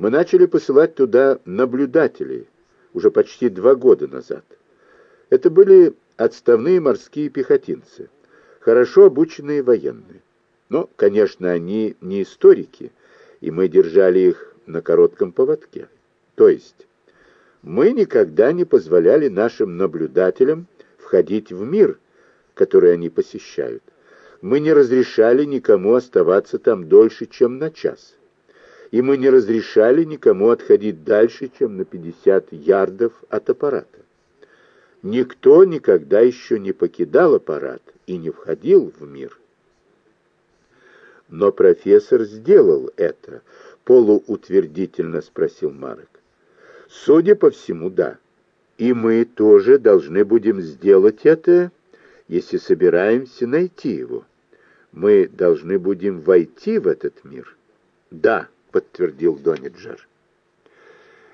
Мы начали посылать туда наблюдателей уже почти два года назад. Это были отставные морские пехотинцы, хорошо обученные военные. Но, конечно, они не историки, и мы держали их на коротком поводке. То есть мы никогда не позволяли нашим наблюдателям входить в мир, который они посещают. Мы не разрешали никому оставаться там дольше, чем на час. И мы не разрешали никому отходить дальше, чем на 50 ярдов от аппарата. Никто никогда еще не покидал аппарат и не входил в мир. Но профессор сделал это, полуутвердительно спросил Марек. Судя по всему, да. И мы тоже должны будем сделать это, если собираемся найти его. Мы должны будем войти в этот мир. Да, подтвердил Дониджер.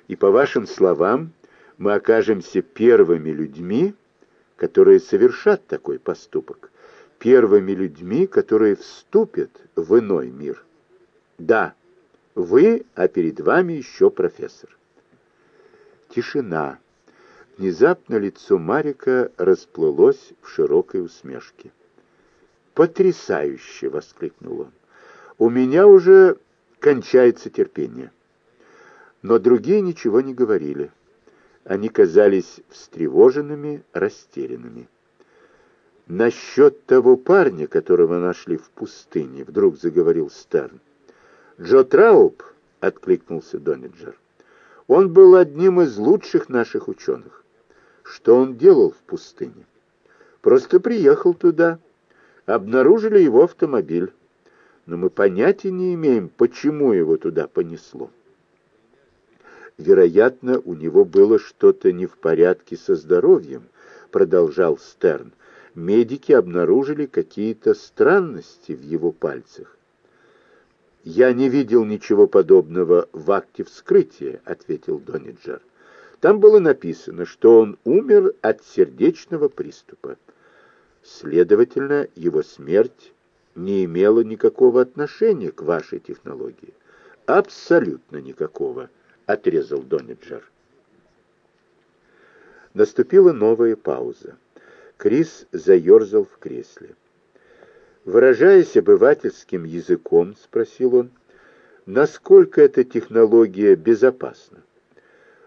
И по вашим словам, мы окажемся первыми людьми, которые совершат такой поступок, первыми людьми, которые вступят в иной мир. Да, вы, а перед вами еще профессор. Тишина. Внезапно лицо Марика расплылось в широкой усмешке. «Потрясающе!» — воскликнул он. «У меня уже кончается терпение». Но другие ничего не говорили. Они казались встревоженными, растерянными. «Насчет того парня, которого нашли в пустыне», — вдруг заговорил Стерн. «Джо Трауб», — откликнулся Дониджер. «Он был одним из лучших наших ученых. Что он делал в пустыне? Просто приехал туда. Обнаружили его автомобиль. Но мы понятия не имеем, почему его туда понесло. Вероятно, у него было что-то не в порядке со здоровьем, продолжал Стерн. Медики обнаружили какие-то странности в его пальцах. «Я не видел ничего подобного в акте вскрытия», — ответил Дониджер. «Там было написано, что он умер от сердечного приступа. Следовательно, его смерть не имела никакого отношения к вашей технологии. Абсолютно никакого», — отрезал Дониджер. Наступила новая пауза. Крис заерзал в кресле. Выражаясь обывательским языком, спросил он, насколько эта технология безопасна?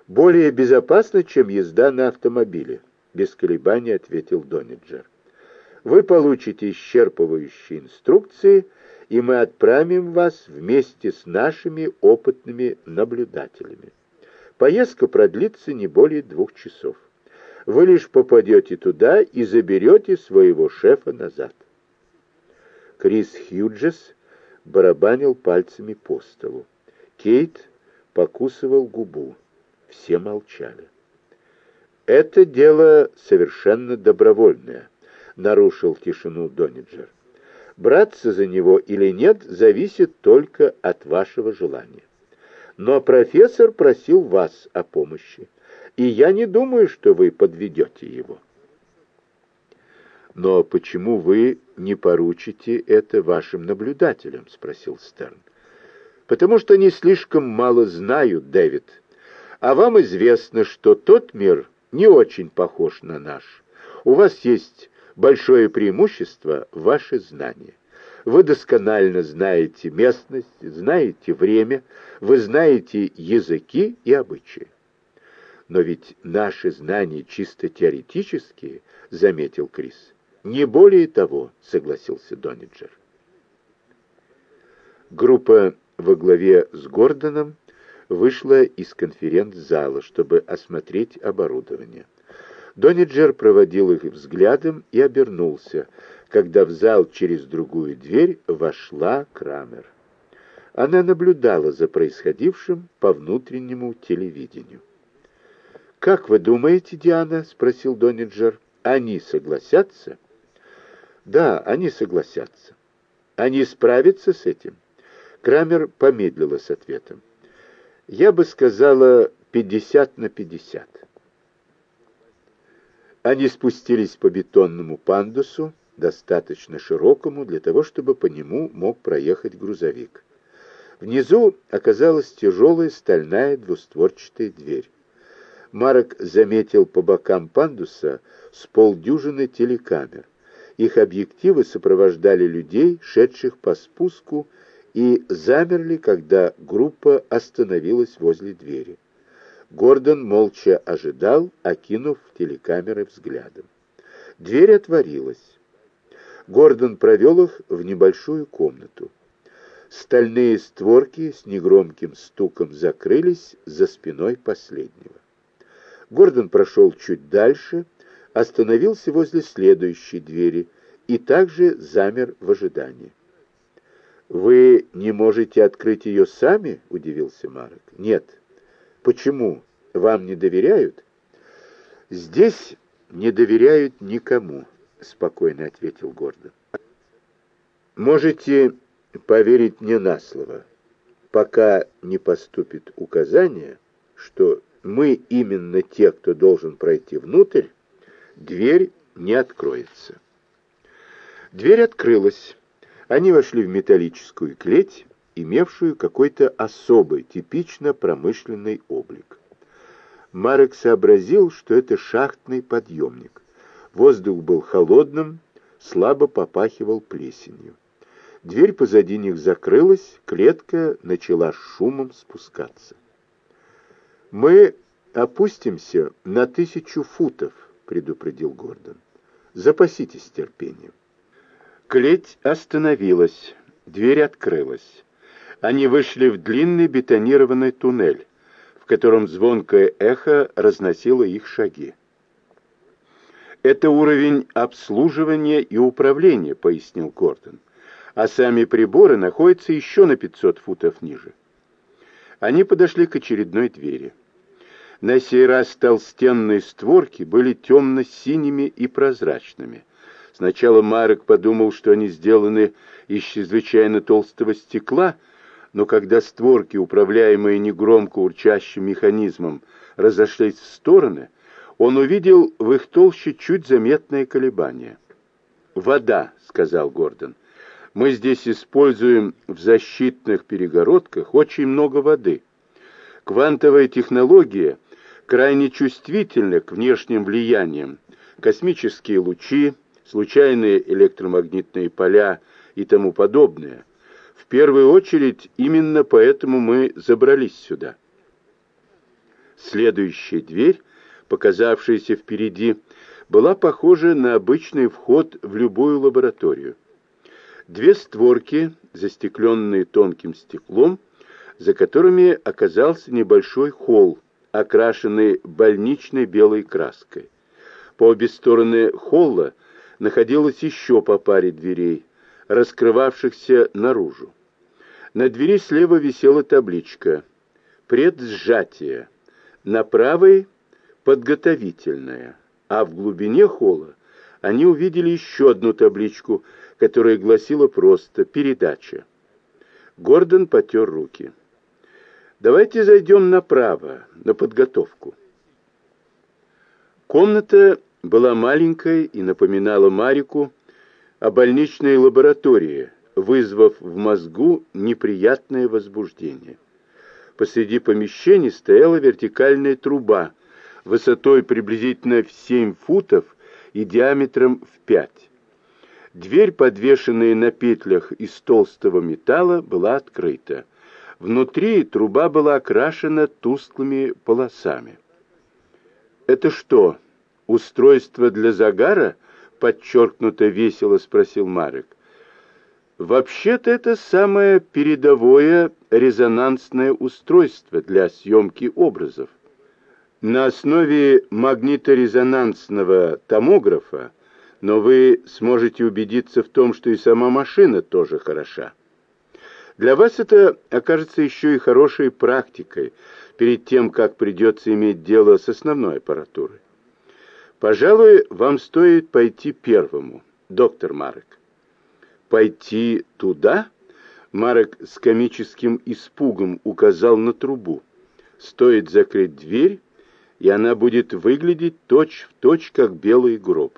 Более безопасна, чем езда на автомобиле, без колебаний ответил Дониджер. Вы получите исчерпывающие инструкции, и мы отправим вас вместе с нашими опытными наблюдателями. Поездка продлится не более двух часов. Вы лишь попадете туда и заберете своего шефа назад. Крис Хьюджес барабанил пальцами по столу. Кейт покусывал губу. Все молчали. «Это дело совершенно добровольное», — нарушил тишину Дониджер. «Браться за него или нет, зависит только от вашего желания. Но профессор просил вас о помощи, и я не думаю, что вы подведете его». «Но почему вы не поручите это вашим наблюдателям?» — спросил Стерн. «Потому что они слишком мало знают, Дэвид. А вам известно, что тот мир не очень похож на наш. У вас есть большое преимущество — ваши знания. Вы досконально знаете местность, знаете время, вы знаете языки и обычаи. Но ведь наши знания чисто теоретические, — заметил Крис. Не более того, согласился Дониджер. Группа во главе с Гордоном вышла из конференц-зала, чтобы осмотреть оборудование. Дониджер проводил их взглядом и обернулся, когда в зал через другую дверь вошла Крамер. Она наблюдала за происходившим по внутреннему телевидению. «Как вы думаете, Диана?» — спросил Дониджер. «Они согласятся?» Да, они согласятся. Они справятся с этим? Крамер помедлила с ответом. Я бы сказала 50 на 50. Они спустились по бетонному пандусу, достаточно широкому для того, чтобы по нему мог проехать грузовик. Внизу оказалась тяжелая стальная двустворчатая дверь. Марок заметил по бокам пандуса с полдюжины телекамер. Их объективы сопровождали людей, шедших по спуску, и замерли, когда группа остановилась возле двери. Гордон молча ожидал, окинув телекамеры взглядом. Дверь отворилась. Гордон провел их в небольшую комнату. Стальные створки с негромким стуком закрылись за спиной последнего. Гордон прошел чуть дальше, остановился возле следующей двери и также замер в ожидании. «Вы не можете открыть ее сами?» — удивился Марок. «Нет». «Почему? Вам не доверяют?» «Здесь не доверяют никому», — спокойно ответил Гордон. «Можете поверить мне на слово, пока не поступит указание, что мы именно те, кто должен пройти внутрь, дверь не откроется». Дверь открылась. Они вошли в металлическую клеть, имевшую какой-то особый, типично промышленный облик. Марек сообразил, что это шахтный подъемник. Воздух был холодным, слабо попахивал плесенью. Дверь позади них закрылась, клетка начала шумом спускаться. «Мы опустимся на тысячу футов», — предупредил Гордон. «Запаситесь терпением». Клеть остановилась, дверь открылась. Они вышли в длинный бетонированный туннель, в котором звонкое эхо разносило их шаги. «Это уровень обслуживания и управления», — пояснил Гордон. «А сами приборы находятся еще на 500 футов ниже». Они подошли к очередной двери. На сей раз толстенные створки были темно-синими и прозрачными. Сначала Марек подумал, что они сделаны из чрезвычайно толстого стекла, но когда створки, управляемые негромко урчащим механизмом, разошлись в стороны, он увидел в их толще чуть заметное колебание. «Вода», — сказал Гордон. «Мы здесь используем в защитных перегородках очень много воды. Квантовая технология крайне чувствительна к внешним влияниям. Космические лучи, случайные электромагнитные поля и тому подобное. В первую очередь именно поэтому мы забрались сюда». Следующая дверь показавшаяся впереди, была похожа на обычный вход в любую лабораторию. Две створки, застекленные тонким стеклом, за которыми оказался небольшой холл, окрашенный больничной белой краской. По обе стороны холла находилось еще по паре дверей, раскрывавшихся наружу. На двери слева висела табличка «Предсжатие». На правой подготовительная, а в глубине холла они увидели еще одну табличку, которая гласила просто «Передача». Гордон потер руки. «Давайте зайдем направо, на подготовку». Комната была маленькой и напоминала Марику о больничной лаборатории, вызвав в мозгу неприятное возбуждение. Посреди помещения стояла вертикальная труба, высотой приблизительно в 7 футов и диаметром в 5. Дверь, подвешенная на петлях из толстого металла, была открыта. Внутри труба была окрашена тусклыми полосами. «Это что, устройство для загара?» — подчеркнуто весело спросил Марек. «Вообще-то это самое передовое резонансное устройство для съемки образов. На основе магниторезонансного томографа, но вы сможете убедиться в том, что и сама машина тоже хороша. Для вас это окажется еще и хорошей практикой перед тем, как придется иметь дело с основной аппаратурой. Пожалуй, вам стоит пойти первому, доктор Марек. Пойти туда? Марек с комическим испугом указал на трубу. Стоит закрыть дверь, и она будет выглядеть точь-в-точь, точь, как белый гроб.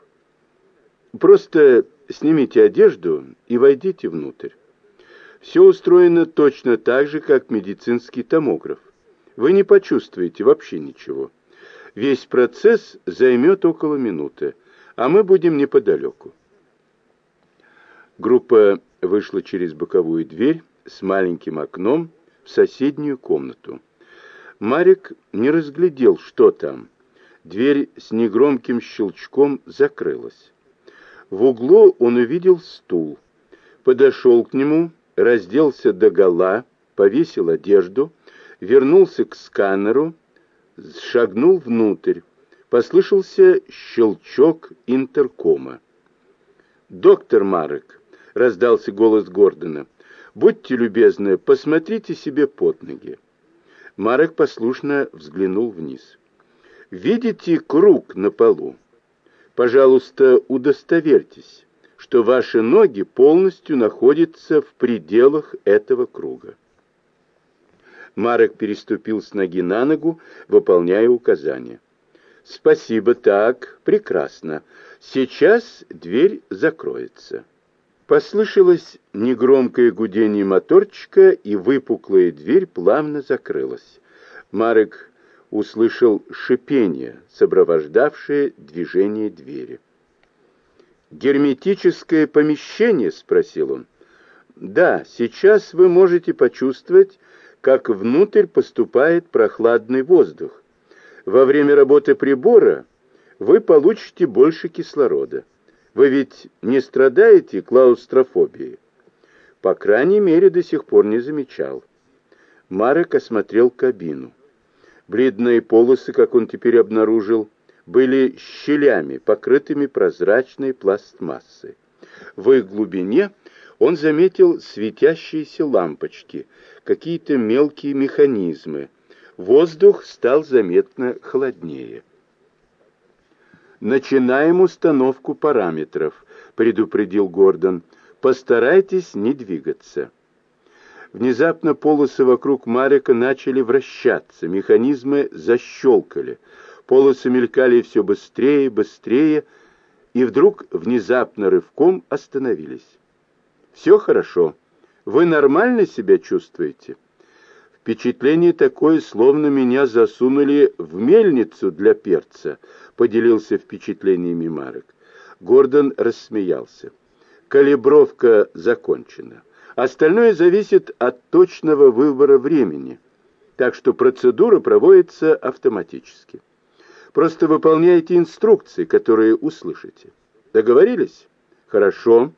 Просто снимите одежду и войдите внутрь. Все устроено точно так же, как медицинский томограф. Вы не почувствуете вообще ничего. Весь процесс займет около минуты, а мы будем неподалеку. Группа вышла через боковую дверь с маленьким окном в соседнюю комнату. Марик не разглядел, что там. Дверь с негромким щелчком закрылась. В углу он увидел стул. Подошел к нему, разделся догола, повесил одежду, вернулся к сканеру, шагнул внутрь. Послышался щелчок интеркома. «Доктор Марек», — раздался голос Гордона, — «будьте любезны, посмотрите себе под ноги». Марек послушно взглянул вниз. «Видите круг на полу? Пожалуйста, удостоверьтесь, что ваши ноги полностью находятся в пределах этого круга». Марек переступил с ноги на ногу, выполняя указания. «Спасибо, так, прекрасно. Сейчас дверь закроется». Послышалось негромкое гудение моторчика, и выпуклая дверь плавно закрылась. Марек услышал шипение, сопровождавшее движение двери. «Герметическое помещение?» — спросил он. «Да, сейчас вы можете почувствовать, как внутрь поступает прохладный воздух. Во время работы прибора вы получите больше кислорода. Вы ведь не страдаете клаустрофобией? По крайней мере, до сих пор не замечал. Марек осмотрел кабину. Бледные полосы, как он теперь обнаружил, были щелями, покрытыми прозрачной пластмассой. В их глубине он заметил светящиеся лампочки, какие-то мелкие механизмы. Воздух стал заметно холоднее. «Начинаем установку параметров», — предупредил Гордон. «Постарайтесь не двигаться». Внезапно полосы вокруг Марика начали вращаться, механизмы защелкали. Полосы мелькали все быстрее, быстрее, и вдруг внезапно рывком остановились. «Все хорошо. Вы нормально себя чувствуете?» Впечатление такое, словно меня засунули в мельницу для перца, поделился впечатлениями Марек. Гордон рассмеялся. Калибровка закончена. Остальное зависит от точного выбора времени, так что процедура проводится автоматически. Просто выполняйте инструкции, которые услышите. Договорились? Хорошо.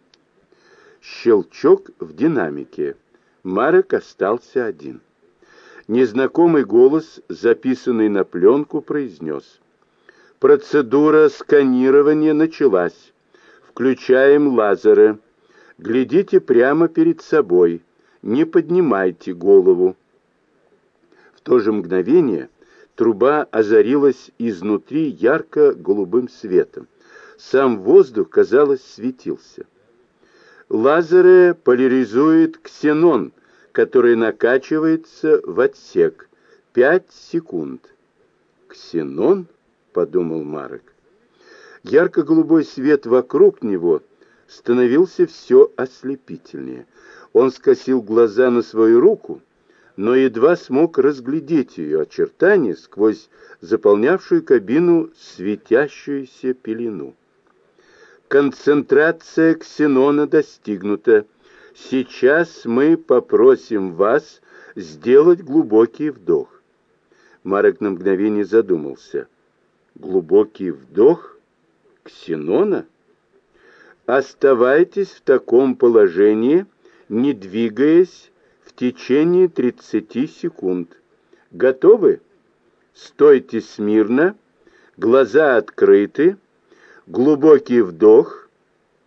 Щелчок в динамике. Марек остался один. Незнакомый голос, записанный на пленку, произнес. Процедура сканирования началась. Включаем лазеры. Глядите прямо перед собой. Не поднимайте голову. В то же мгновение труба озарилась изнутри ярко-голубым светом. Сам воздух, казалось, светился. Лазеры поляризует ксенон, который накачивается в отсек. Пять секунд. «Ксенон?» — подумал Марек. Ярко-голубой свет вокруг него становился все ослепительнее. Он скосил глаза на свою руку, но едва смог разглядеть ее очертания сквозь заполнявшую кабину светящуюся пелену. Концентрация ксенона достигнута. Сейчас мы попросим вас сделать глубокий вдох. Марек на мгновение задумался. Глубокий вдох? Ксенона? Оставайтесь в таком положении, не двигаясь, в течение 30 секунд. Готовы? Стойте смирно, глаза открыты, Глубокий вдох.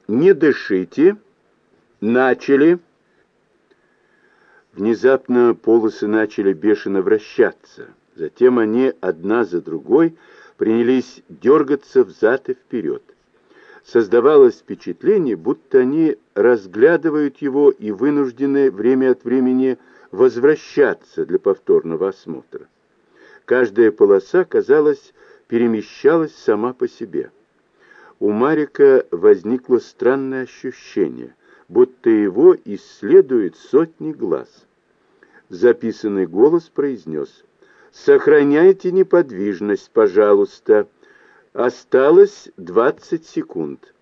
Не дышите. Начали. Внезапно полосы начали бешено вращаться. Затем они одна за другой принялись дергаться взад и вперед. Создавалось впечатление, будто они разглядывают его и вынуждены время от времени возвращаться для повторного осмотра. Каждая полоса, казалось, перемещалась сама по себе у Марика возникло странное ощущение, будто его исследуют сотни глаз. Записанный голос произнес «Сохраняйте неподвижность, пожалуйста. Осталось 20 секунд».